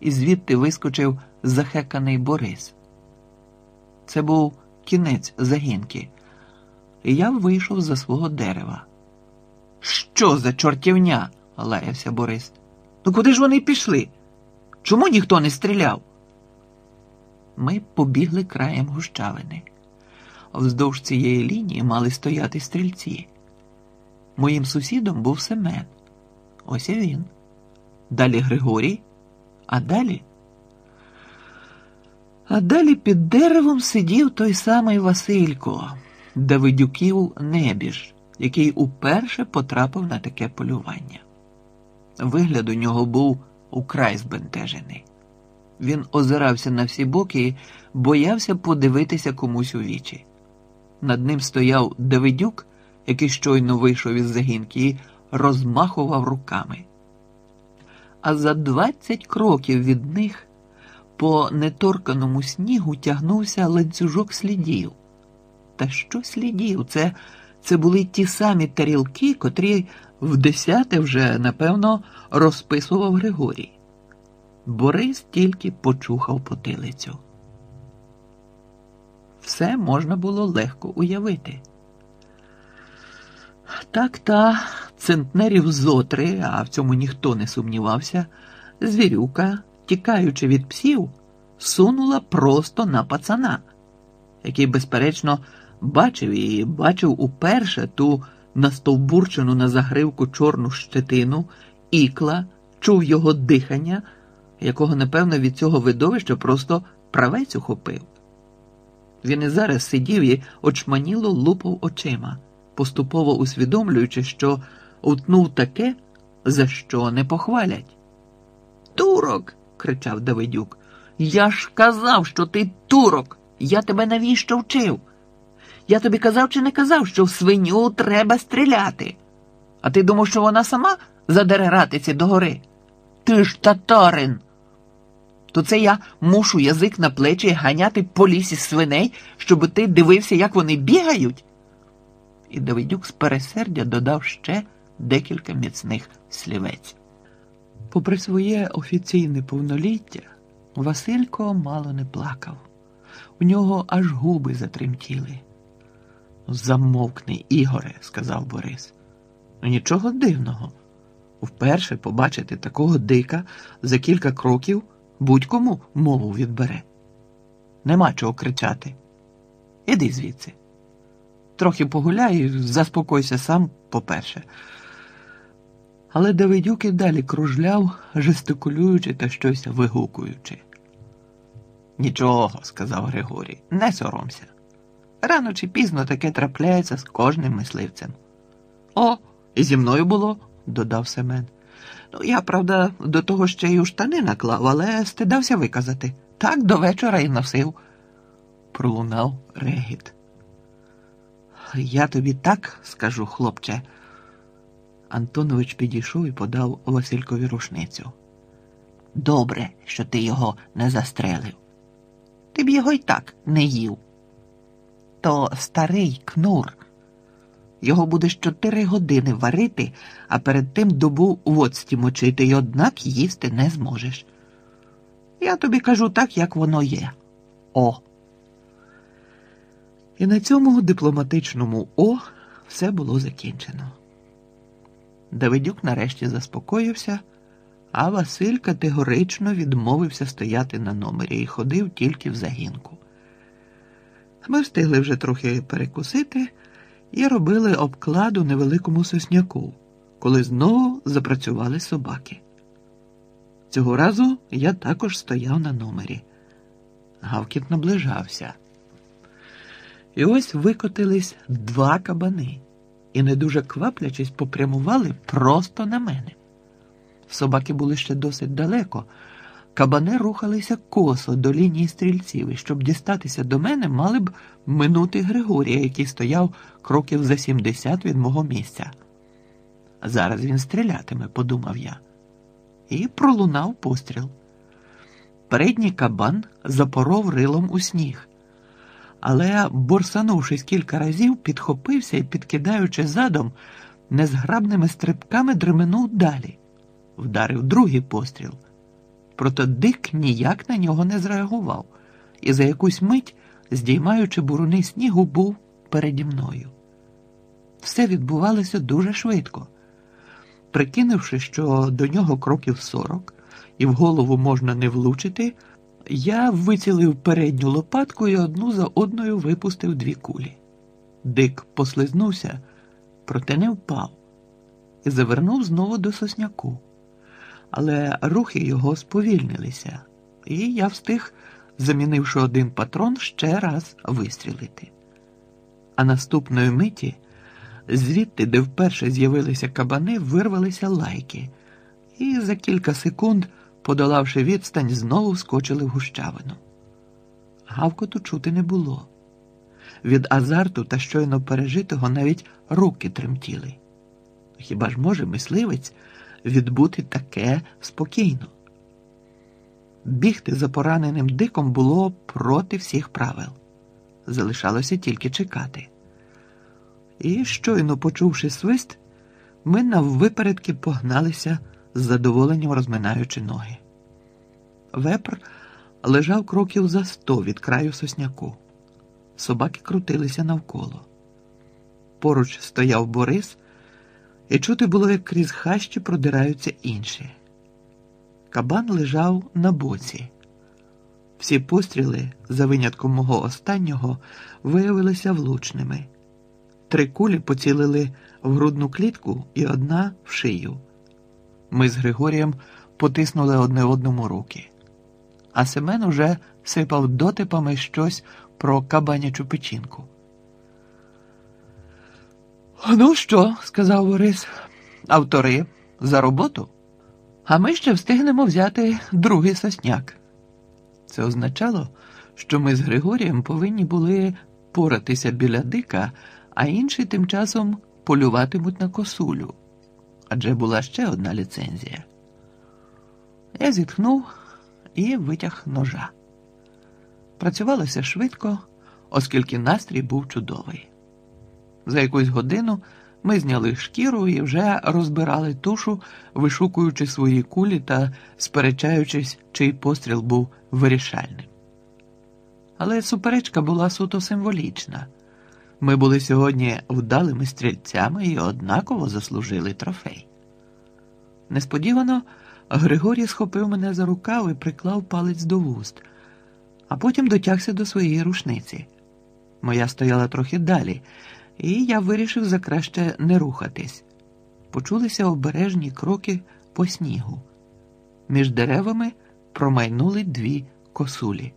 і звідти вискочив захеканий Борис. Це був кінець загінки, і я вийшов за свого дерева. Що за чортівня? лаявся Борис. Ну куди ж вони пішли? Чому ніхто не стріляв? Ми побігли краєм гущавини. Вздовж цієї лінії мали стояти стрільці. Моїм сусідом був Семен. Ось і він. Далі Григорій, а далі. А далі під деревом сидів той самий Василько, Давидюків небіж, який уперше потрапив на таке полювання. Вигляд у нього був украй збентежений. Він озирався на всі боки і боявся подивитися комусь у вічі. Над ним стояв Давидюк, який щойно вийшов із загінки, і розмахував руками. А за двадцять кроків від них по неторканому снігу тягнувся ланцюжок слідів. Та що слідів? Це, Це були ті самі тарілки, котрі в десяте вже, напевно, розписував Григорій. Борис тільки почухав потилицю. Все можна було легко уявити. Так та центнерів зотри, а в цьому ніхто не сумнівався, звірюка, тікаючи від псів, сунула просто на пацана, який, безперечно, бачив і бачив уперше ту настовбурчену на загривку чорну щетину, ікла, чув його дихання, якого, напевно, від цього видовища просто правець ухопив. Він і зараз сидів і очманіло лупав очима, поступово усвідомлюючи, що утнув таке, за що не похвалять. Турок. кричав Давидюк. Я ж казав, що ти турок. Я тебе навіщо вчив? Я тобі казав чи не казав, що в свиню треба стріляти. А ти думав, що вона сама задере ратиці догори? Ти ж татарин. То це я мушу язик на плечі ганяти по лісі свиней, щоб ти дивився, як вони бігають. І Давидюк з пересердя додав ще декілька міцних слівець. Попри своє офіційне повноліття, Василько мало не плакав. У нього аж губи затремтіли. Замовкни, Ігоре, сказав Борис. Ну, нічого дивного. Вперше побачити такого дика за кілька кроків будь-кому мову відбере. Нема чого кричати. Іди звідси. Трохи погуляй, заспокойся сам, по-перше. Але Давидюк і далі кружляв, жестикулюючи та щось вигукуючи. Нічого, сказав Григорій, не соромся. Рано чи пізно таке трапляється з кожним мисливцем. О, і зі мною було, додав Семен. Ну, я, правда, до того ще й у штани наклав, але стидався виказати. Так до вечора і носив. Пролунав регіт. Я тобі так скажу, хлопче. Антонович підійшов і подав Василькові рушницю. Добре, що ти його не застрелив. Ти б його й так не їв. То старий кнур. Його будеш чотири години варити, а перед тим добу в оцті мочити, і однак їсти не зможеш. Я тобі кажу так, як воно є. О. І на цьому дипломатичному О все було закінчено. Давидюк нарешті заспокоївся, а Василь категорично відмовився стояти на номері і ходив тільки в загінку. Ми встигли вже трохи перекусити і робили обкладу невеликому сосняку, коли знову запрацювали собаки. Цього разу я також стояв на номері. Гавкіт наближався. І ось викотились два кабани і, не дуже кваплячись, попрямували просто на мене. Собаки були ще досить далеко. Кабани рухалися косо до лінії стрільців, і щоб дістатися до мене, мали б минути Григорія, який стояв кроків за сімдесят від мого місця. Зараз він стрілятиме, подумав я, і пролунав постріл. Передній кабан запоров рилом у сніг, але, борсанувшись кілька разів, підхопився і, підкидаючи задом, незграбними стрибками дременув далі, вдарив другий постріл. Проте дик ніяк на нього не зреагував, і за якусь мить, здіймаючи буруни снігу, був переді мною. Все відбувалося дуже швидко. Прикинувши, що до нього кроків сорок, і в голову можна не влучити, я вицілив передню лопатку і одну за одною випустив дві кулі. Дик послизнувся, проте не впав, і завернув знову до сосняку. Але рухи його сповільнилися, і я встиг, замінивши один патрон, ще раз вистрілити. А наступної миті, звідти, де вперше з'явилися кабани, вирвалися лайки, і за кілька секунд, подолавши відстань, знову скочили в гущавину. Гавкоту чути не було. Від азарту та щойно пережитого навіть руки тремтіли. Хіба ж може мисливець відбути таке спокійно? Бігти за пораненим диком було проти всіх правил. Залишалося тільки чекати. І, щойно почувши свист, ми наввипередки погналися з задоволенням розминаючи ноги. Вепр лежав кроків за сто від краю сосняку. Собаки крутилися навколо. Поруч стояв Борис, і чути було, як крізь хащі продираються інші. Кабан лежав на боці. Всі постріли, за винятком мого останнього, виявилися влучними. Три кулі поцілили в грудну клітку і одна в шию. Ми з Григорієм потиснули одне одному руки, а Семен уже сипав дотипами щось про кабанячу печінку. Ну що, сказав Борис, автори за роботу? А ми ще встигнемо взяти другий сосняк. Це означало, що ми з Григорієм повинні були поратися біля дика, а інші тим часом полюватимуть на косулю. Адже була ще одна ліцензія. Я зітхнув і витяг ножа. Працювалося швидко, оскільки настрій був чудовий. За якусь годину ми зняли шкіру і вже розбирали тушу, вишукуючи свої кулі та сперечаючись, чий постріл був вирішальним. Але суперечка була суто символічна. Ми були сьогодні вдалими стрільцями і однаково заслужили трофей. Несподівано Григорій схопив мене за рукав і приклав палець до вуст, а потім дотягся до своєї рушниці. Моя стояла трохи далі, і я вирішив за краще не рухатись. Почулися обережні кроки по снігу. Між деревами промайнули дві косулі.